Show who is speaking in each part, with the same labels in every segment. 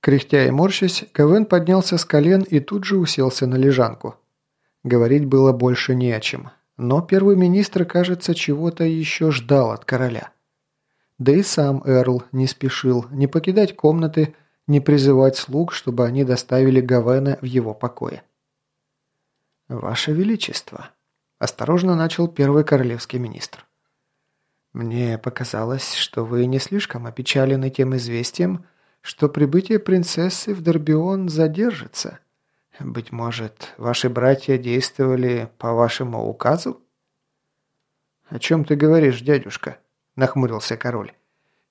Speaker 1: Кряхтя и морщась, Гавен поднялся с колен и тут же уселся на лежанку. Говорить было больше не о чем, но первый министр, кажется, чего-то еще ждал от короля. Да и сам Эрл не спешил не покидать комнаты, не призывать слуг, чтобы они доставили Гавена в его покое. «Ваше Величество», – осторожно начал первый королевский министр. «Мне показалось, что вы не слишком опечалены тем известием, что прибытие принцессы в Дорбион задержится. Быть может, ваши братья действовали по вашему указу?» «О чем ты говоришь, дядюшка?» – нахмурился король.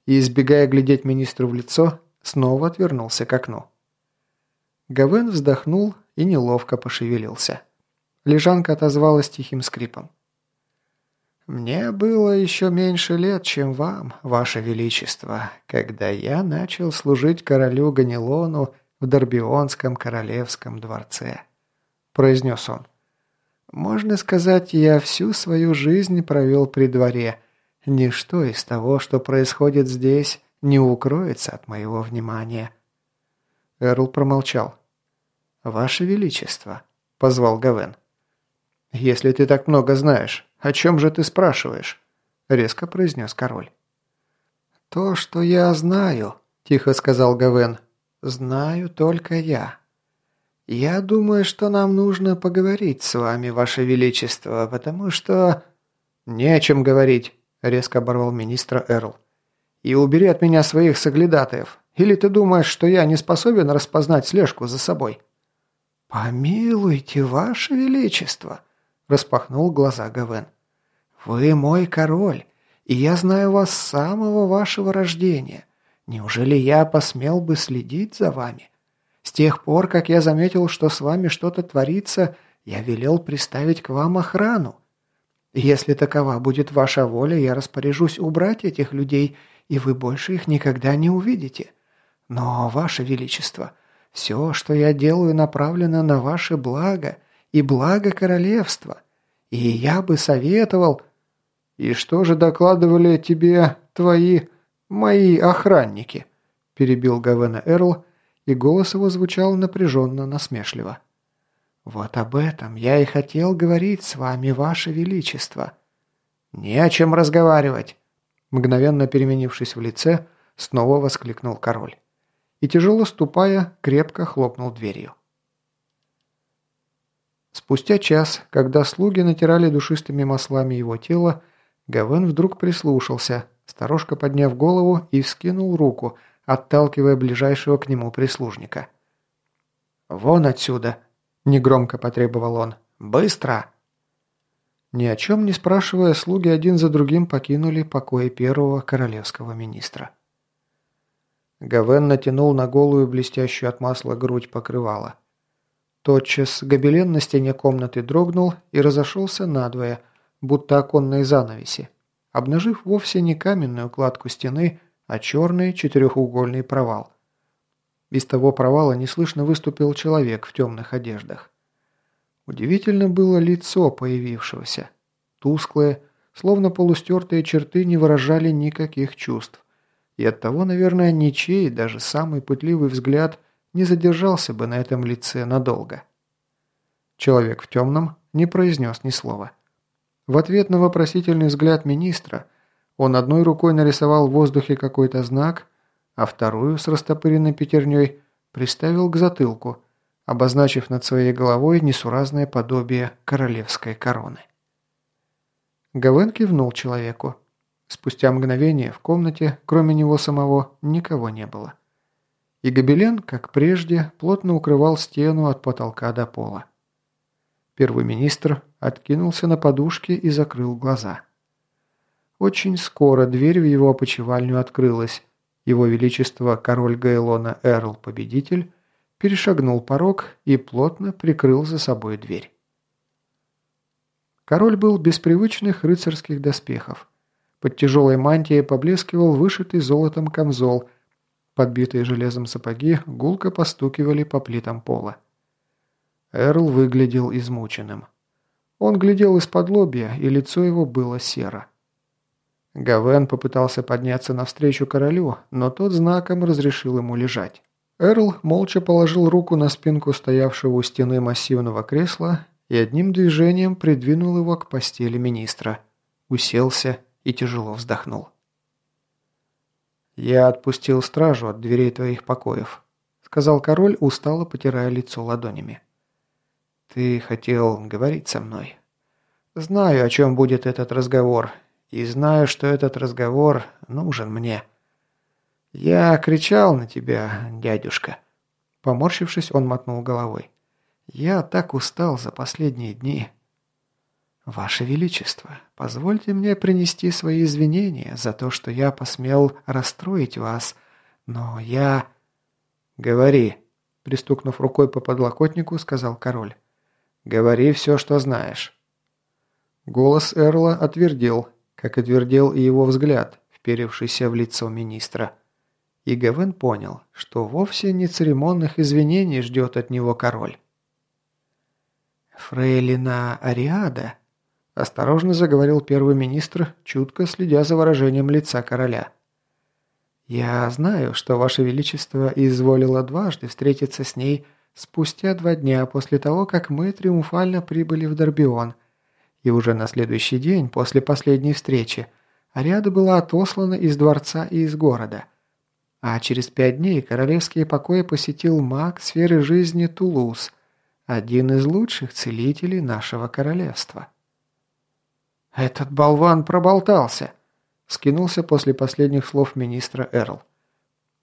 Speaker 1: И, избегая глядеть министру в лицо, снова отвернулся к окну. Гавен вздохнул и неловко пошевелился. Лежанка отозвалась тихим скрипом. «Мне было еще меньше лет, чем вам, ваше величество, когда я начал служить королю Ганилону в Дорбионском королевском дворце», – произнес он. «Можно сказать, я всю свою жизнь провел при дворе. Ничто из того, что происходит здесь, не укроется от моего внимания». Эрл промолчал. «Ваше величество», – позвал Гавен. «Если ты так много знаешь, о чем же ты спрашиваешь?» – резко произнес король. «То, что я знаю», – тихо сказал Гавен, – «знаю только я. Я думаю, что нам нужно поговорить с вами, ваше величество, потому что...» «Не о чем говорить», – резко оборвал министра Эрл. «И убери от меня своих соглядатаев. Или ты думаешь, что я не способен распознать слежку за собой?» «Помилуйте, ваше величество», распахнул глаза Гавен. «Вы мой король, и я знаю вас с самого вашего рождения. Неужели я посмел бы следить за вами? С тех пор, как я заметил, что с вами что-то творится, я велел приставить к вам охрану. Если такова будет ваша воля, я распоряжусь убрать этих людей, и вы больше их никогда не увидите. Но, ваше величество, все, что я делаю, направлено на ваше благо и благо королевства. И я бы советовал... И что же докладывали тебе твои... мои охранники? Перебил Гавена Эрл, и голос его звучал напряженно насмешливо. «Вот об этом я и хотел говорить с вами, ваше величество». «Не о чем разговаривать», – мгновенно переменившись в лице, снова воскликнул король. И тяжело ступая, крепко хлопнул дверью. Спустя час, когда слуги натирали душистыми маслами его тело, Гавен вдруг прислушался, сторожко подняв голову и вскинул руку, отталкивая ближайшего к нему прислужника. «Вон отсюда!» – негромко потребовал он. «Быстро!» Ни о чем не спрашивая, слуги один за другим покинули покои первого королевского министра. Гавен натянул на голую блестящую от масла грудь покрывала. Тотчас гобелен на стене комнаты дрогнул и разошелся надвое, будто оконные занавеси, обнажив вовсе не каменную кладку стены, а черный четырехугольный провал. Из того провала неслышно выступил человек в темных одеждах. Удивительно было лицо появившегося. Тусклые, словно полустертые черты не выражали никаких чувств. И оттого, наверное, ничей, даже самый пытливый взгляд не задержался бы на этом лице надолго. Человек в темном не произнес ни слова. В ответ на вопросительный взгляд министра он одной рукой нарисовал в воздухе какой-то знак, а вторую с растопыренной пятерней приставил к затылку, обозначив над своей головой несуразное подобие королевской короны. Гавен кивнул человеку. Спустя мгновение в комнате, кроме него самого, никого не было и гобелен, как прежде, плотно укрывал стену от потолка до пола. Первый министр откинулся на подушке и закрыл глаза. Очень скоро дверь в его опочивальню открылась. Его Величество король Гайлона Эрл Победитель перешагнул порог и плотно прикрыл за собой дверь. Король был без привычных рыцарских доспехов. Под тяжелой мантией поблескивал вышитый золотом камзол – Подбитые железом сапоги гулко постукивали по плитам пола. Эрл выглядел измученным. Он глядел из-под лобья, и лицо его было серо. Гавен попытался подняться навстречу королю, но тот знаком разрешил ему лежать. Эрл молча положил руку на спинку стоявшего у стены массивного кресла и одним движением придвинул его к постели министра. Уселся и тяжело вздохнул. «Я отпустил стражу от дверей твоих покоев», — сказал король, устало потирая лицо ладонями. «Ты хотел говорить со мной. Знаю, о чем будет этот разговор, и знаю, что этот разговор нужен мне. Я кричал на тебя, дядюшка». Поморщившись, он мотнул головой. «Я так устал за последние дни». «Ваше Величество, позвольте мне принести свои извинения за то, что я посмел расстроить вас, но я...» «Говори», — пристукнув рукой по подлокотнику, сказал король. «Говори все, что знаешь». Голос Эрла отвердел, как отвердел и его взгляд, вперевшийся в лицо министра. И Гавен понял, что вовсе не церемонных извинений ждет от него король. «Фрейлина Ариада», Осторожно заговорил первый министр, чутко следя за выражением лица короля. «Я знаю, что Ваше Величество изволило дважды встретиться с ней спустя два дня после того, как мы триумфально прибыли в Дорбион, и уже на следующий день после последней встречи Ариада была отослана из дворца и из города. А через пять дней королевские покои посетил маг сферы жизни Тулуз, один из лучших целителей нашего королевства». «Этот болван проболтался!» – скинулся после последних слов министра Эрл.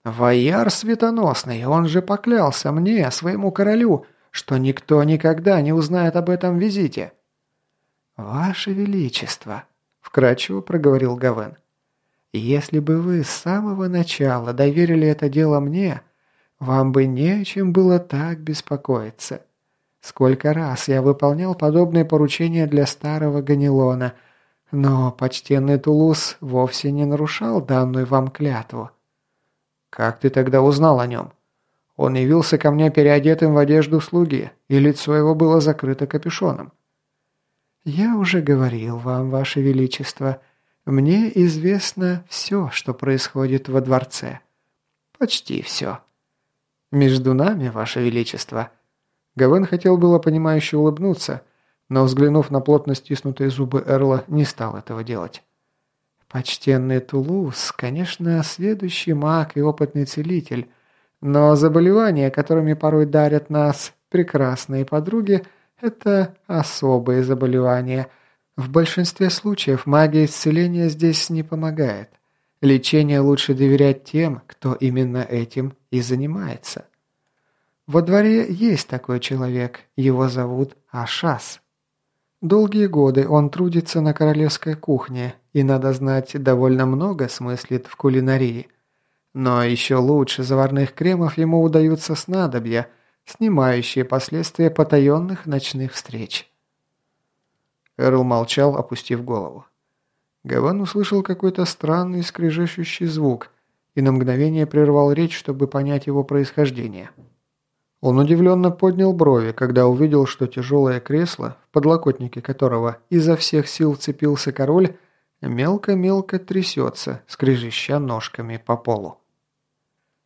Speaker 1: «Вояр светоносный, он же поклялся мне, своему королю, что никто никогда не узнает об этом визите». «Ваше Величество», – вкратчиво проговорил Гавен, – «если бы вы с самого начала доверили это дело мне, вам бы не чем было так беспокоиться. Сколько раз я выполнял подобные поручения для старого Ганилона – но почтенный Тулус вовсе не нарушал данную вам клятву. Как ты тогда узнал о нем? Он явился ко мне переодетым в одежду слуги, и лицо его было закрыто капюшоном. Я уже говорил вам, ваше величество, мне известно все, что происходит во дворце. Почти все. Между нами, ваше величество. Гавен хотел было понимающе улыбнуться, но, взглянув на плотно стиснутые зубы Эрла, не стал этого делать. Почтенный Тулус, конечно, сведущий маг и опытный целитель, но заболевания, которыми порой дарят нас прекрасные подруги, это особые заболевания. В большинстве случаев магия исцеления здесь не помогает. Лечение лучше доверять тем, кто именно этим и занимается. Во дворе есть такой человек, его зовут Ашас. Долгие годы он трудится на королевской кухне и, надо знать, довольно много смыслит в кулинарии. Но еще лучше заварных кремов ему удаются снадобья, снимающие последствия потаенных ночных встреч. Эрл молчал, опустив голову. Гаван услышал какой-то странный скрежещущий звук и на мгновение прервал речь, чтобы понять его происхождение. Он удивленно поднял брови, когда увидел, что тяжелое кресло, в подлокотнике которого изо всех сил цепился король, мелко-мелко трясется, скрежеща ножками по полу.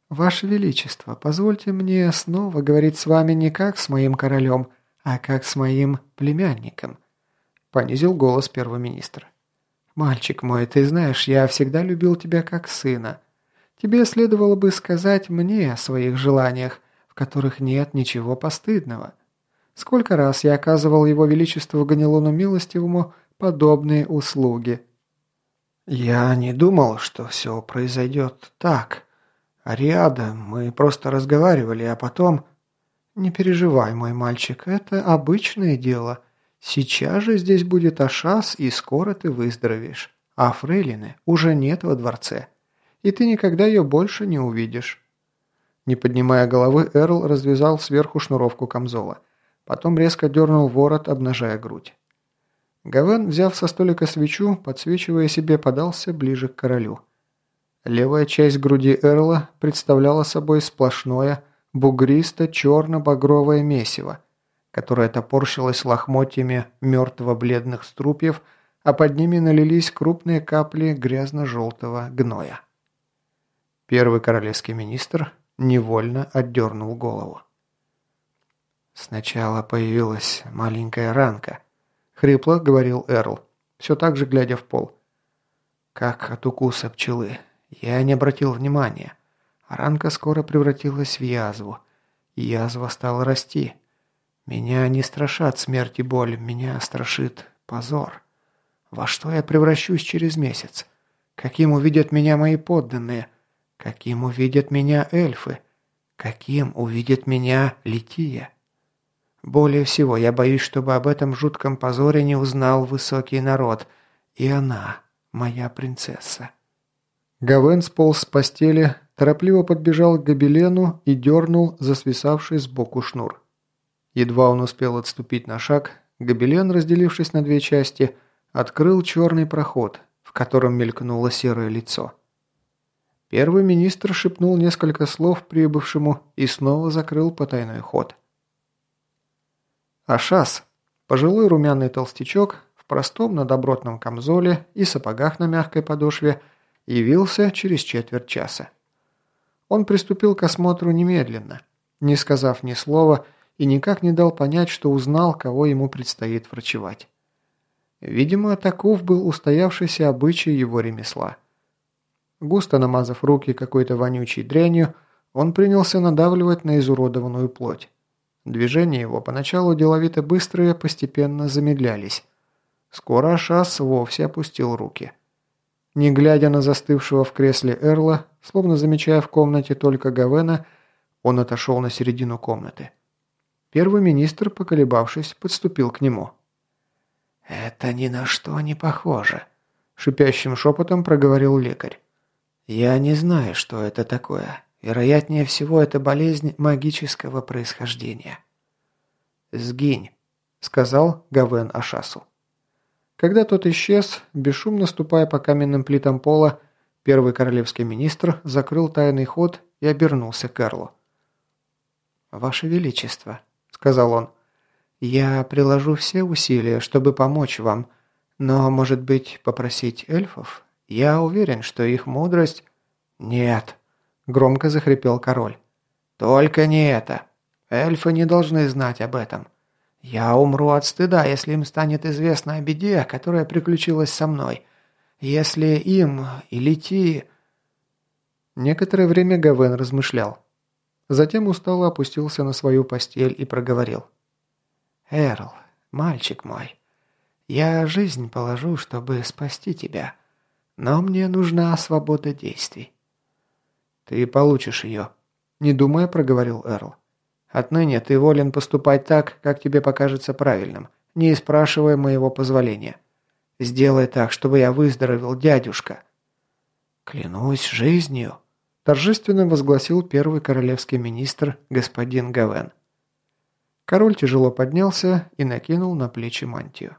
Speaker 1: «Ваше Величество, позвольте мне снова говорить с вами не как с моим королем, а как с моим племянником», – понизил голос первый министр. «Мальчик мой, ты знаешь, я всегда любил тебя как сына. Тебе следовало бы сказать мне о своих желаниях, которых нет ничего постыдного. Сколько раз я оказывал его величеству Ганилону Милостивому подобные услуги. Я не думал, что все произойдет так. Ариада, мы просто разговаривали, а потом... Не переживай, мой мальчик, это обычное дело. Сейчас же здесь будет Ашас, и скоро ты выздоровеешь. А Фрейлины уже нет во дворце. И ты никогда ее больше не увидишь. Не поднимая головы, Эрл развязал сверху шнуровку камзола. Потом резко дернул ворот, обнажая грудь. Гавен, взяв со столика свечу, подсвечивая себе, подался ближе к королю. Левая часть груди Эрла представляла собой сплошное, бугристо-черно-багровое месиво, которое топорщилось лохмотьями мертво-бледных струпьев, а под ними налились крупные капли грязно-желтого гноя. Первый королевский министр невольно отдернул голову. «Сначала появилась маленькая ранка», — хрипло говорил Эрл, все так же глядя в пол. «Как от укуса пчелы. Я не обратил внимания. Ранка скоро превратилась в язву. Язва стала расти. Меня не страшат смерть и боль, меня страшит позор. Во что я превращусь через месяц? Каким увидят меня мои подданные? Каким увидят меня эльфы? Каким увидит меня Лития? Более всего я боюсь, чтобы об этом жутком позоре не узнал высокий народ. И она, моя принцесса. Гавен сполз с постели, торопливо подбежал к гобелену и дернул за свисавший сбоку шнур. Едва он успел отступить на шаг, гобелен, разделившись на две части, открыл черный проход, в котором мелькнуло серое лицо. Первый министр шепнул несколько слов прибывшему и снова закрыл потайной ход. Ашас, пожилой румяный толстячок, в простом на добротном камзоле и сапогах на мягкой подошве, явился через четверть часа. Он приступил к осмотру немедленно, не сказав ни слова и никак не дал понять, что узнал, кого ему предстоит врачевать. Видимо, таков был устоявшийся обычай его ремесла. Густо намазав руки какой-то вонючей дрянью, он принялся надавливать на изуродованную плоть. Движения его поначалу деловито быстрые, постепенно замедлялись. Скоро Ашас вовсе опустил руки. Не глядя на застывшего в кресле Эрла, словно замечая в комнате только Гавена, он отошел на середину комнаты. Первый министр, поколебавшись, подступил к нему. «Это ни на что не похоже», – шипящим шепотом проговорил лекарь. «Я не знаю, что это такое. Вероятнее всего, это болезнь магического происхождения». «Сгинь», – сказал Гавен Ашасу. Когда тот исчез, бесшумно ступая по каменным плитам пола, первый королевский министр закрыл тайный ход и обернулся к Эрлу. «Ваше Величество», сказал он. «Я приложу все усилия, чтобы помочь вам, но, может быть, попросить эльфов? Я уверен, что их мудрость...» «Нет», — громко захрипел король. «Только не это. Эльфы не должны знать об этом. Я умру от стыда, если им станет известно о беде, которая приключилась со мной. Если им или ти...» Некоторое время Гавен размышлял. Затем устало опустился на свою постель и проговорил. «Эрл, мальчик мой, я жизнь положу, чтобы спасти тебя, но мне нужна свобода действий». «Ты получишь ее», – не думая, проговорил Эрл. «Отныне ты волен поступать так, как тебе покажется правильным, не спрашивая моего позволения. Сделай так, чтобы я выздоровел, дядюшка». «Клянусь жизнью», торжественно возгласил первый королевский министр господин Гавен. Король тяжело поднялся и накинул на плечи мантию.